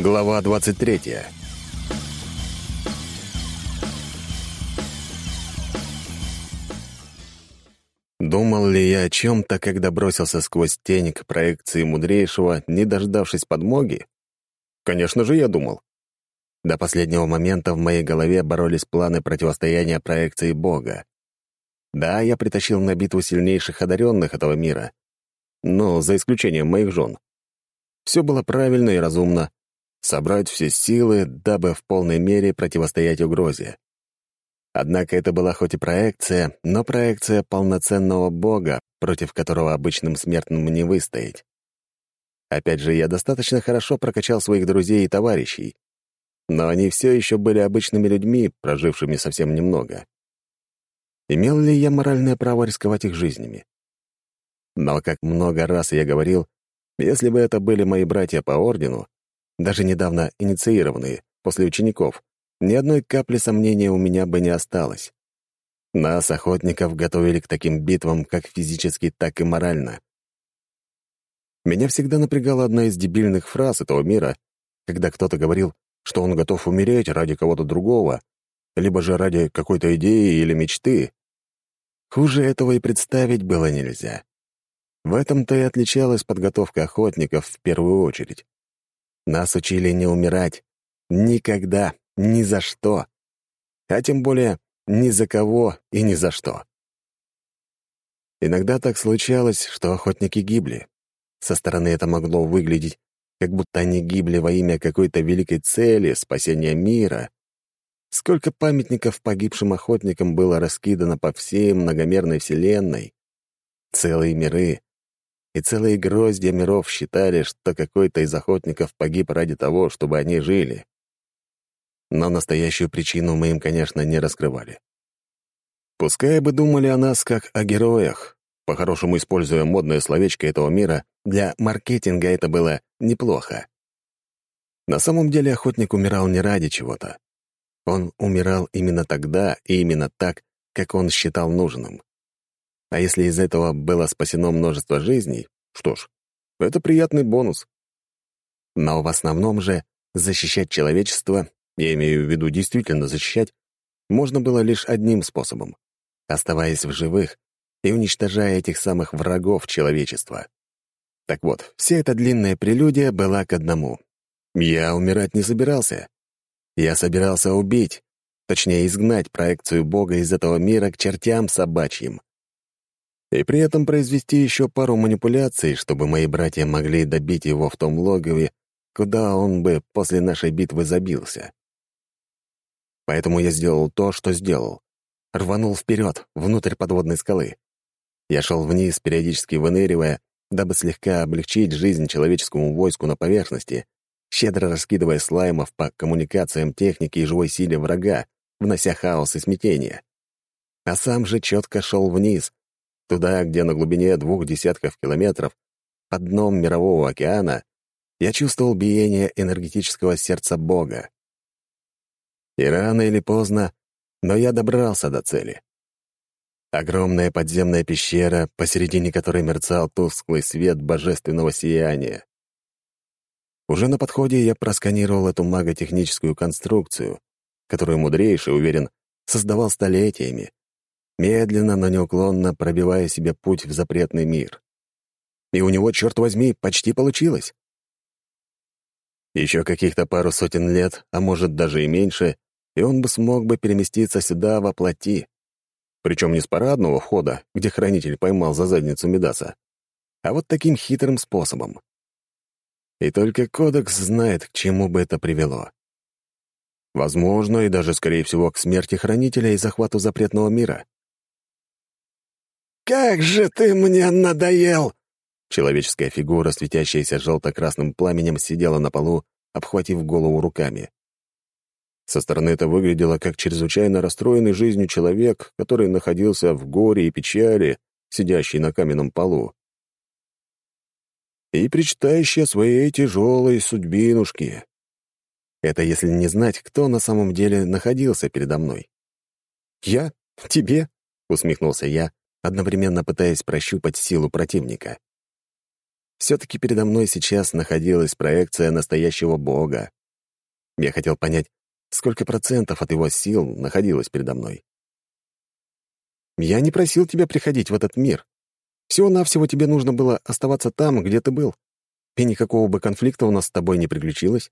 Глава 23 Думал ли я о чем-то, когда бросился сквозь тень к проекции мудрейшего, не дождавшись подмоги? Конечно же, я думал. До последнего момента в моей голове боролись планы противостояния проекции Бога. Да, я притащил на битву сильнейших одаренных этого мира, но за исключением моих жен. Все было правильно и разумно. Собрать все силы, дабы в полной мере противостоять угрозе. Однако это была хоть и проекция, но проекция полноценного бога, против которого обычным смертным не выстоять. Опять же, я достаточно хорошо прокачал своих друзей и товарищей, но они все еще были обычными людьми, прожившими совсем немного. Имел ли я моральное право рисковать их жизнями? Но, как много раз я говорил, если бы это были мои братья по ордену, даже недавно инициированные, после учеников, ни одной капли сомнения у меня бы не осталось. Нас, охотников, готовили к таким битвам как физически, так и морально. Меня всегда напрягала одна из дебильных фраз этого мира, когда кто-то говорил, что он готов умереть ради кого-то другого, либо же ради какой-то идеи или мечты. Хуже этого и представить было нельзя. В этом-то и отличалась подготовка охотников в первую очередь. Нас учили не умирать. Никогда, ни за что. А тем более ни за кого и ни за что. Иногда так случалось, что охотники гибли. Со стороны это могло выглядеть как будто они гибли во имя какой-то великой цели, спасения мира. Сколько памятников погибшим охотникам было раскидано по всей многомерной вселенной. Целые миры. И целые гроздья миров считали, что какой-то из охотников погиб ради того, чтобы они жили. Но настоящую причину мы им, конечно, не раскрывали. Пускай бы думали о нас как о героях, по-хорошему используя модное словечко этого мира, для маркетинга это было неплохо. На самом деле охотник умирал не ради чего-то. Он умирал именно тогда и именно так, как он считал нужным. А если из этого было спасено множество жизней, что ж, это приятный бонус. Но в основном же защищать человечество, я имею в виду действительно защищать, можно было лишь одним способом — оставаясь в живых и уничтожая этих самых врагов человечества. Так вот, вся эта длинная прелюдия была к одному. Я умирать не собирался. Я собирался убить, точнее, изгнать проекцию Бога из этого мира к чертям собачьим. И при этом произвести еще пару манипуляций, чтобы мои братья могли добить его в том логове, куда он бы после нашей битвы забился. Поэтому я сделал то, что сделал. Рванул вперед, внутрь подводной скалы. Я шел вниз, периодически выныривая, дабы слегка облегчить жизнь человеческому войску на поверхности, щедро раскидывая слаймов по коммуникациям техники и живой силе врага, внося хаос и смятение. А сам же четко шел вниз, туда, где на глубине двух десятков километров, под дном Мирового океана, я чувствовал биение энергетического сердца Бога. И рано или поздно, но я добрался до цели. Огромная подземная пещера, посередине которой мерцал тусклый свет божественного сияния. Уже на подходе я просканировал эту маготехническую конструкцию, которую мудрейший, уверен, создавал столетиями, медленно, но неуклонно пробивая себе путь в запретный мир. И у него, черт возьми, почти получилось. Еще каких-то пару сотен лет, а может даже и меньше, и он бы смог бы переместиться сюда во плоти. Причем не с парадного входа, где хранитель поймал за задницу Медаса, а вот таким хитрым способом. И только Кодекс знает, к чему бы это привело. Возможно, и даже, скорее всего, к смерти Хранителя и захвату запретного мира. «Как же ты мне надоел!» Человеческая фигура, светящаяся желто-красным пламенем, сидела на полу, обхватив голову руками. Со стороны это выглядело как чрезвычайно расстроенный жизнью человек, который находился в горе и печали, сидящий на каменном полу. И причитающий о своей тяжелой судьбинушке. Это если не знать, кто на самом деле находился передо мной. «Я? Тебе?» — усмехнулся я, одновременно пытаясь прощупать силу противника. Все-таки передо мной сейчас находилась проекция настоящего бога. Я хотел понять, сколько процентов от его сил находилось передо мной. «Я не просил тебя приходить в этот мир. Всего-навсего тебе нужно было оставаться там, где ты был, и никакого бы конфликта у нас с тобой не приключилось».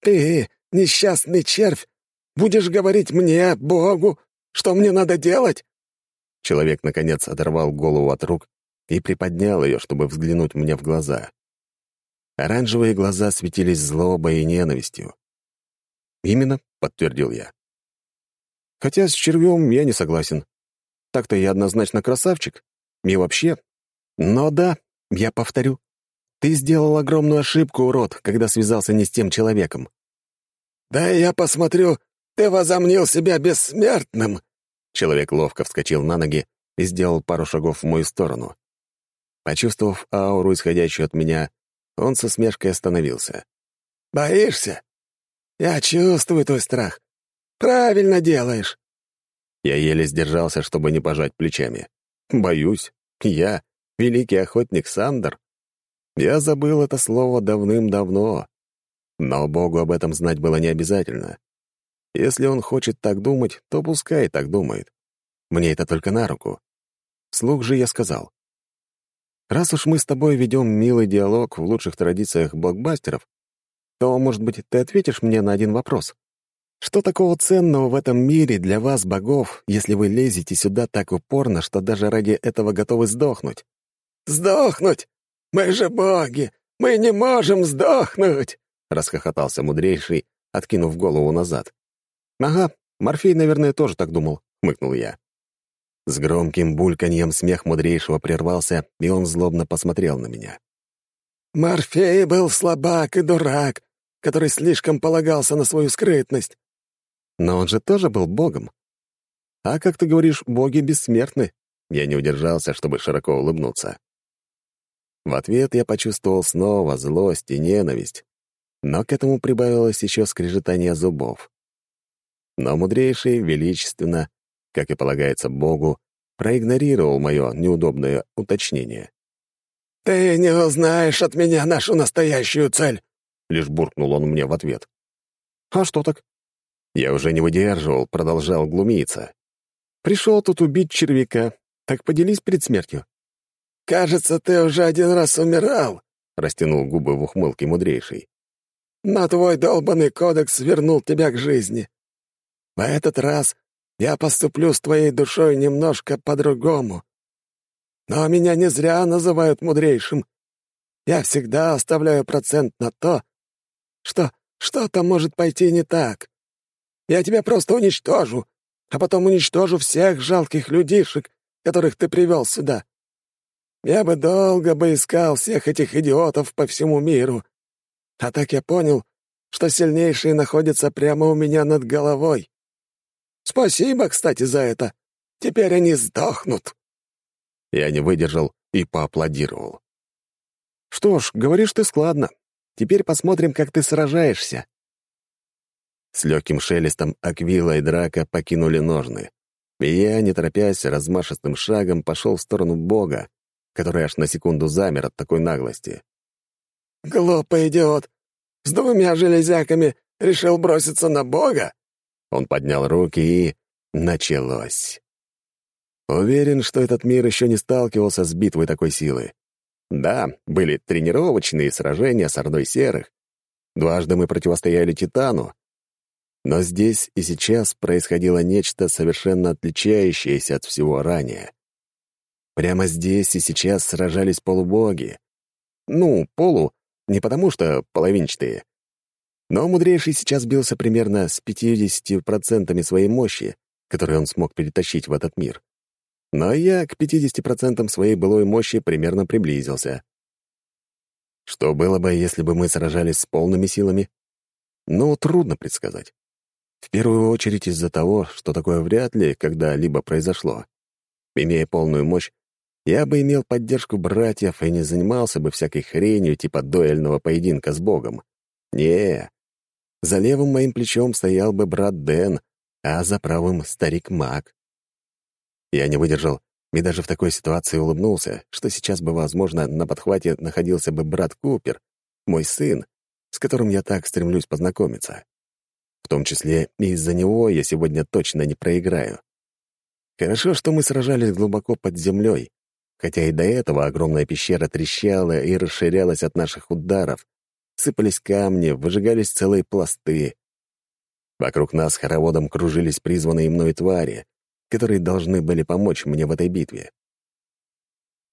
«Ты, несчастный червь, будешь говорить мне, Богу, что мне надо делать?» Человек, наконец, оторвал голову от рук и приподнял ее, чтобы взглянуть мне в глаза. Оранжевые глаза светились злобой и ненавистью. «Именно», — подтвердил я. «Хотя с червем я не согласен. Так-то я однозначно красавчик. И вообще... Но да, я повторю. Ты сделал огромную ошибку, урод, когда связался не с тем человеком». «Да я посмотрю, ты возомнил себя бессмертным!» Человек ловко вскочил на ноги и сделал пару шагов в мою сторону. Почувствовав ауру, исходящую от меня, он со смешкой остановился. «Боишься? Я чувствую твой страх. Правильно делаешь». Я еле сдержался, чтобы не пожать плечами. «Боюсь. Я — великий охотник Сандер. Я забыл это слово давным-давно. Но Богу об этом знать было не обязательно. Если он хочет так думать, то пускай так думает. Мне это только на руку. Слух же я сказал. Раз уж мы с тобой ведем милый диалог в лучших традициях блокбастеров, то, может быть, ты ответишь мне на один вопрос. Что такого ценного в этом мире для вас, богов, если вы лезете сюда так упорно, что даже ради этого готовы сдохнуть? «Сдохнуть? Мы же боги! Мы не можем сдохнуть!» — расхохотался мудрейший, откинув голову назад. «Ага, Морфей, наверное, тоже так думал», — хмыкнул я. С громким бульканьем смех мудрейшего прервался, и он злобно посмотрел на меня. «Морфей был слабак и дурак, который слишком полагался на свою скрытность». «Но он же тоже был богом. А, как ты говоришь, боги бессмертны». Я не удержался, чтобы широко улыбнуться. В ответ я почувствовал снова злость и ненависть, но к этому прибавилось еще скрежетание зубов. Но мудрейший величественно как и полагается Богу, проигнорировал мое неудобное уточнение. «Ты не узнаешь от меня нашу настоящую цель», — лишь буркнул он мне в ответ. «А что так?» Я уже не выдерживал, продолжал глумиться. «Пришел тут убить червяка, так поделись перед смертью». «Кажется, ты уже один раз умирал», — растянул губы в ухмылке мудрейший. «Но твой долбанный кодекс вернул тебя к жизни. В этот раз я поступлю с твоей душой немножко по-другому. Но меня не зря называют мудрейшим. Я всегда оставляю процент на то, что что-то может пойти не так. Я тебя просто уничтожу, а потом уничтожу всех жалких людишек, которых ты привел сюда. Я бы долго бы искал всех этих идиотов по всему миру. А так я понял, что сильнейшие находятся прямо у меня над головой. Спасибо, кстати, за это. Теперь они сдохнут». Я не выдержал и поаплодировал. «Что ж, говоришь ты складно. Теперь посмотрим, как ты сражаешься». С легким шелестом Аквила и Драка покинули ножны. И я, не торопясь, размашистым шагом пошел в сторону Бога, который аж на секунду замер от такой наглости. «Глупый идиот! С двумя железяками решил броситься на Бога?» Он поднял руки и... началось. Уверен, что этот мир еще не сталкивался с битвой такой силы. Да, были тренировочные сражения с Ордой Серых. Дважды мы противостояли Титану. Но здесь и сейчас происходило нечто совершенно отличающееся от всего ранее. Прямо здесь и сейчас сражались полубоги. Ну, полу, не потому что половинчатые, но мудрейший сейчас бился примерно с 50% своей мощи, которые он смог перетащить в этот мир. Но я к 50% своей былой мощи примерно приблизился. Что было бы, если бы мы сражались с полными силами? Ну, трудно предсказать. В первую очередь из-за того, что такое вряд ли когда-либо произошло. Имея полную мощь, я бы имел поддержку братьев и не занимался бы всякой хренью типа дуэльного поединка с Богом. Не, за левым моим плечом стоял бы брат Дэн, а за правым — старик Мак. Я не выдержал И даже в такой ситуации улыбнулся, что сейчас бы, возможно, на подхвате находился бы брат Купер, мой сын, с которым я так стремлюсь познакомиться. В том числе и из-за него я сегодня точно не проиграю. Хорошо, что мы сражались глубоко под землей, хотя и до этого огромная пещера трещала и расширялась от наших ударов, сыпались камни, выжигались целые пласты. Вокруг нас хороводом кружились призванные мной твари, которые должны были помочь мне в этой битве.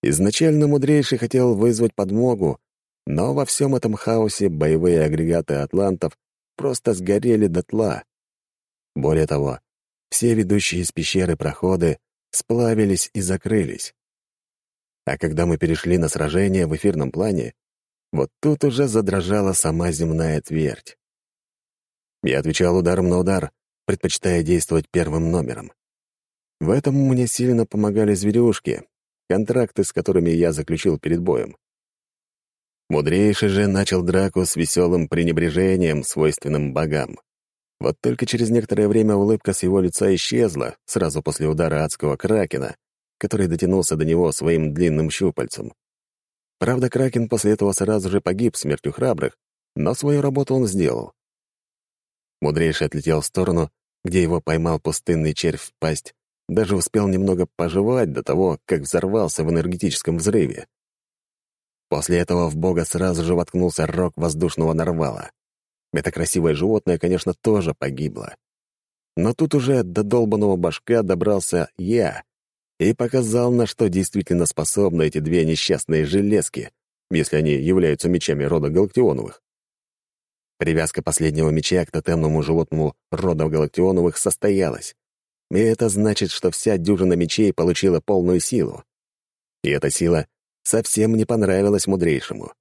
Изначально мудрейший хотел вызвать подмогу, но во всем этом хаосе боевые агрегаты атлантов просто сгорели дотла. Более того, все ведущие из пещеры проходы сплавились и закрылись. А когда мы перешли на сражение в эфирном плане, вот тут уже задрожала сама земная твердь. Я отвечал ударом на удар, предпочитая действовать первым номером. В этом мне сильно помогали зверюшки, контракты с которыми я заключил перед боем. Мудрейший же начал драку с веселым пренебрежением, свойственным богам. Вот только через некоторое время улыбка с его лица исчезла, сразу после удара адского кракена, который дотянулся до него своим длинным щупальцем. Правда, кракен после этого сразу же погиб смертью храбрых, но свою работу он сделал. Мудрейший отлетел в сторону, где его поймал пустынный червь в пасть, даже успел немного пожевать до того, как взорвался в энергетическом взрыве. После этого в бога сразу же воткнулся рог воздушного нарвала. Это красивое животное, конечно, тоже погибло. Но тут уже до долбанного башка добрался я и показал, на что действительно способны эти две несчастные железки, если они являются мечами рода Галактионовых. Привязка последнего меча к тотемному животному рода Галактионовых состоялась. И это значит, что вся дюжина мечей получила полную силу. И эта сила совсем не понравилась мудрейшему.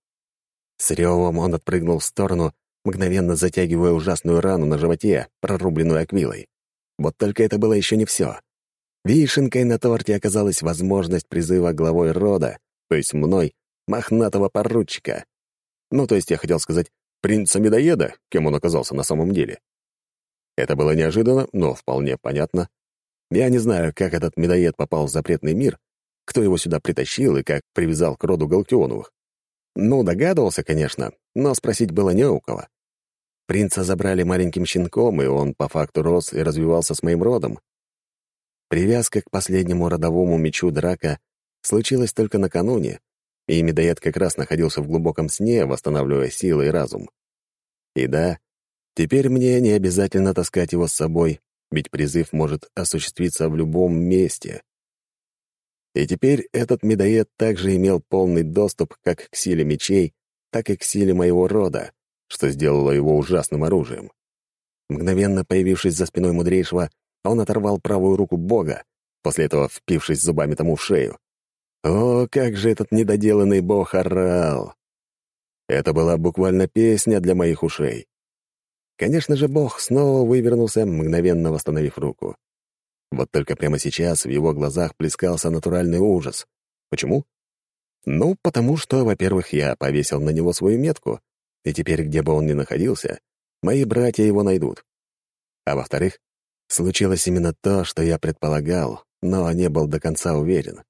С ревом он отпрыгнул в сторону, мгновенно затягивая ужасную рану на животе, прорубленную аквилой. Вот только это было еще не все. Вишенкой на торте оказалась возможность призыва главой рода, то есть мной, мохнатого поручика. Ну, то есть я хотел сказать принца-медоеда, кем он оказался на самом деле. Это было неожиданно, но вполне понятно. Я не знаю, как этот медоед попал в запретный мир, кто его сюда притащил и как привязал к роду Галактионовых. Ну, догадывался, конечно, но спросить было не у кого. Принца забрали маленьким щенком, и он по факту рос и развивался с моим родом. Привязка к последнему родовому мечу драка случилась только накануне, и медоед как раз находился в глубоком сне, восстанавливая силы и разум. И да, теперь мне не обязательно таскать его с собой, ведь призыв может осуществиться в любом месте. И теперь этот медоед также имел полный доступ как к силе мечей, так и к силе моего рода, что сделало его ужасным оружием. Мгновенно появившись за спиной мудрейшего, он оторвал правую руку бога, после этого впившись зубами тому в шею. О, как же этот недоделанный бог орал! Это была буквально песня для моих ушей. Конечно же, бог снова вывернулся, мгновенно восстановив руку. Вот только прямо сейчас в его глазах плескался натуральный ужас. Почему? Ну, потому что, во-первых, я повесил на него свою метку, и теперь, где бы он ни находился, мои братья его найдут. А во-вторых, случилось именно то, что я предполагал, но не был до конца уверен.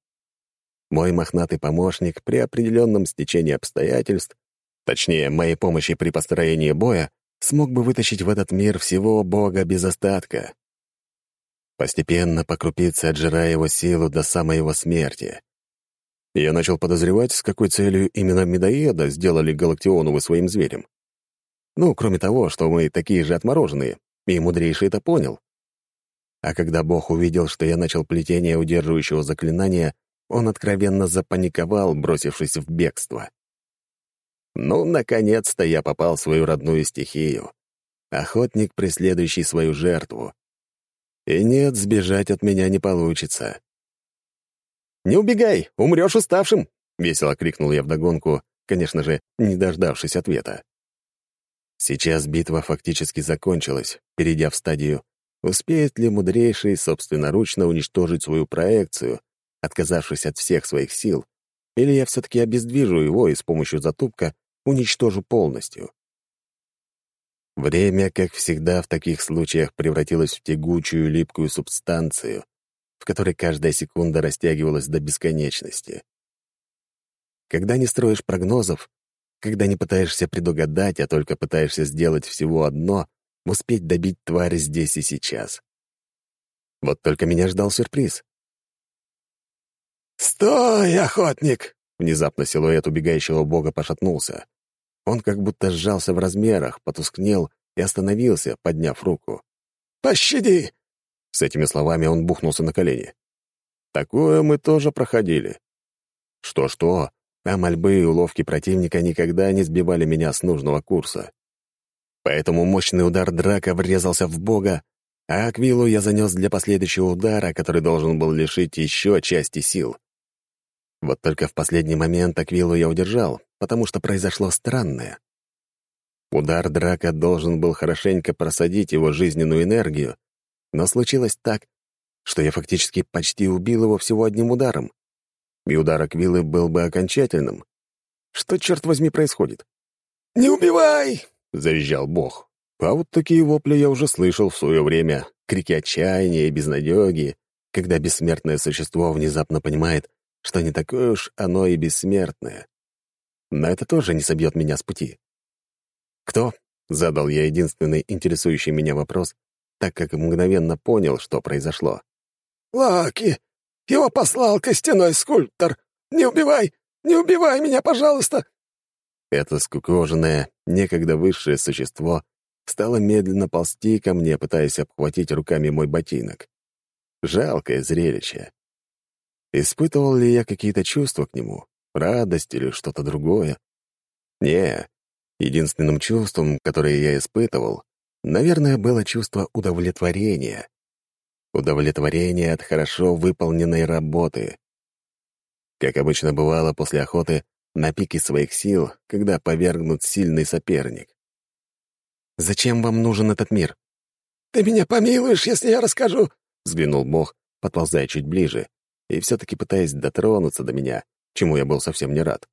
Мой мохнатый помощник при определенном стечении обстоятельств, точнее, моей помощи при построении боя, смог бы вытащить в этот мир всего Бога без остатка постепенно по крупице отжирая его силу до самой его смерти. Я начал подозревать, с какой целью именно медоеда сделали Галактионовы своим зверем. Ну, кроме того, что мы такие же отмороженные, и мудрейший это понял. А когда Бог увидел, что я начал плетение удерживающего заклинания, он откровенно запаниковал, бросившись в бегство. Ну, наконец-то я попал в свою родную стихию. Охотник, преследующий свою жертву. И нет, сбежать от меня не получится. «Не убегай, умрешь уставшим!» — весело крикнул я вдогонку, конечно же, не дождавшись ответа. Сейчас битва фактически закончилась, перейдя в стадию «Успеет ли мудрейший собственноручно уничтожить свою проекцию, отказавшись от всех своих сил, или я все-таки обездвижу его и с помощью затупка уничтожу полностью?» Время, как всегда в таких случаях, превратилось в тягучую липкую субстанцию, в которой каждая секунда растягивалась до бесконечности. Когда не строишь прогнозов, когда не пытаешься предугадать, а только пытаешься сделать всего одно — успеть добить тварь здесь и сейчас. Вот только меня ждал сюрприз. «Стой, охотник!» Внезапно силуэт убегающего бога пошатнулся. Он как будто сжался в размерах, потускнел и остановился, подняв руку. «Пощади!» С этими словами он бухнулся на колени. Такое мы тоже проходили. Что-что, а мольбы и уловки противника никогда не сбивали меня с нужного курса. Поэтому мощный удар драка врезался в бога, а Аквилу я занес для последующего удара, который должен был лишить еще части сил. Вот только в последний момент Аквилу я удержал, потому что произошло странное. Удар драка должен был хорошенько просадить его жизненную энергию, но случилось так, что я фактически почти убил его всего одним ударом. И удар Аквилы был бы окончательным. Что, черт возьми, происходит? «Не убивай!» — завизжал бог. А вот такие вопли я уже слышал в свое время, крики отчаяния и безнадеги, когда бессмертное существо внезапно понимает, что не такое уж оно и бессмертное. Но это тоже не собьет меня с пути. «Кто?» — задал я единственный интересующий меня вопрос, так как мгновенно понял, что произошло. «Лаки! Его послал костяной скульптор! Не убивай! Не убивай меня, пожалуйста!» Это скукоженное, некогда высшее существо стало медленно ползти ко мне, пытаясь обхватить руками мой ботинок. Жалкое зрелище. Испытывал ли я какие-то чувства к нему? Радость или что-то другое? Не. Единственным чувством, которое я испытывал, наверное, было чувство удовлетворения. Удовлетворение от хорошо выполненной работы. Как обычно бывало после охоты, на пике своих сил, когда повергнут сильный соперник. Зачем вам нужен этот мир?» «Ты меня помилуешь, если я расскажу», — взглянул Бог, подползая чуть ближе, и все-таки пытаясь дотронуться до меня, чему я был совсем не рад.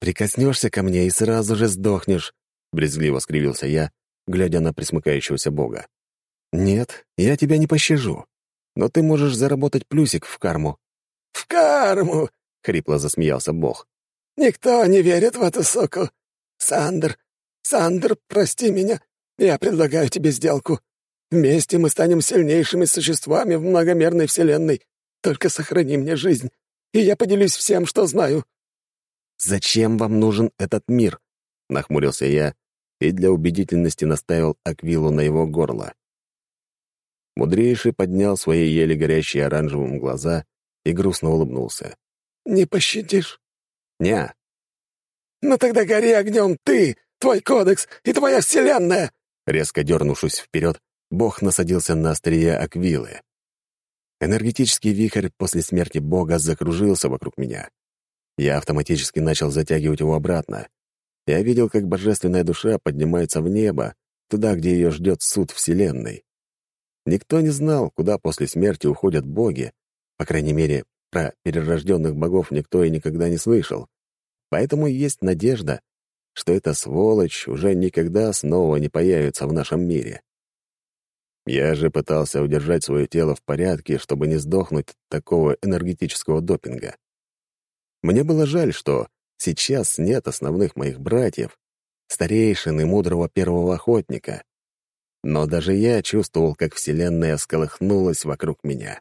«Прикоснешься ко мне и сразу же сдохнешь», — брезгливо скривился я, глядя на присмыкающегося Бога. «Нет, я тебя не пощажу, но ты можешь заработать плюсик в карму». «В карму!» — хрипло засмеялся Бог. «Никто не верит в эту суку. Сандер, «Сандер, прости меня. Я предлагаю тебе сделку. Вместе мы станем сильнейшими существами в многомерной вселенной. Только сохрани мне жизнь, и я поделюсь всем, что знаю». «Зачем вам нужен этот мир?» — нахмурился я и для убедительности наставил аквилу на его горло. Мудрейший поднял свои еле горящие оранжевым глаза и грустно улыбнулся. «Не пощадишь?» «Не». «Ну тогда гори огнем ты, Твой кодекс и твоя вселенная!» Резко дернувшись вперед, Бог насадился на острие аквилы. Энергетический вихрь после смерти Бога закружился вокруг меня. Я автоматически начал затягивать его обратно. Я видел, как божественная душа поднимается в небо, туда, где ее ждет суд Вселенной. Никто не знал, куда после смерти уходят боги, по крайней мере, про перерожденных богов никто и никогда не слышал. Поэтому есть надежда, что эта сволочь уже никогда снова не появится в нашем мире. Я же пытался удержать свое тело в порядке, чтобы не сдохнуть от такого энергетического допинга. Мне было жаль, что сейчас нет основных моих братьев, старейшин и мудрого первого охотника. Но даже я чувствовал, как Вселенная сколыхнулась вокруг меня.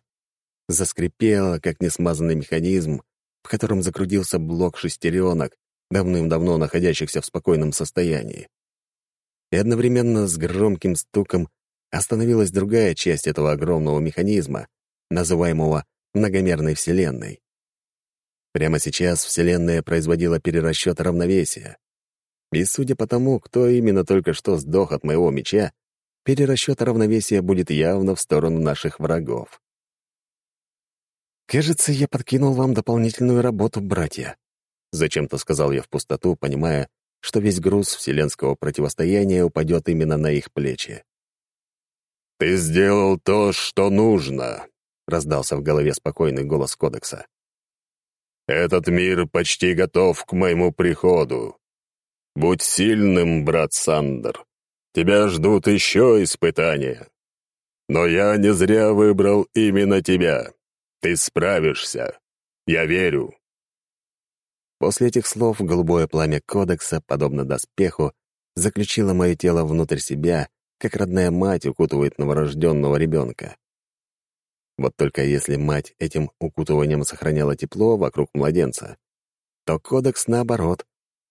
Заскрипела, как несмазанный механизм, в котором закрутился блок шестеренок, давным-давно находящихся в спокойном состоянии. И одновременно с громким стуком остановилась другая часть этого огромного механизма, называемого многомерной Вселенной. Прямо сейчас Вселенная производила перерасчет равновесия. И судя по тому, кто именно только что сдох от моего меча, перерасчет равновесия будет явно в сторону наших врагов. «Кажется, я подкинул вам дополнительную работу, братья», Зачем-то сказал я в пустоту, понимая, что весь груз вселенского противостояния упадет именно на их плечи. «Ты сделал то, что нужно», — раздался в голове спокойный голос Кодекса. «Этот мир почти готов к моему приходу. Будь сильным, брат Сандер. Тебя ждут еще испытания. Но я не зря выбрал именно тебя. Ты справишься. Я верю». После этих слов голубое пламя кодекса, подобно доспеху, заключило мое тело внутрь себя, как родная мать укутывает новорожденного ребенка. Вот только если мать этим укутыванием сохраняла тепло вокруг младенца, то кодекс, наоборот,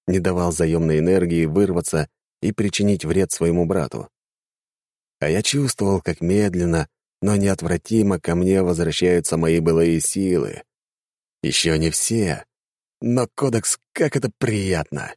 не давал заемной энергии вырваться и причинить вред своему брату. А я чувствовал, как медленно, но неотвратимо ко мне возвращаются мои былые силы. Еще не все, но кодекс, как это приятно!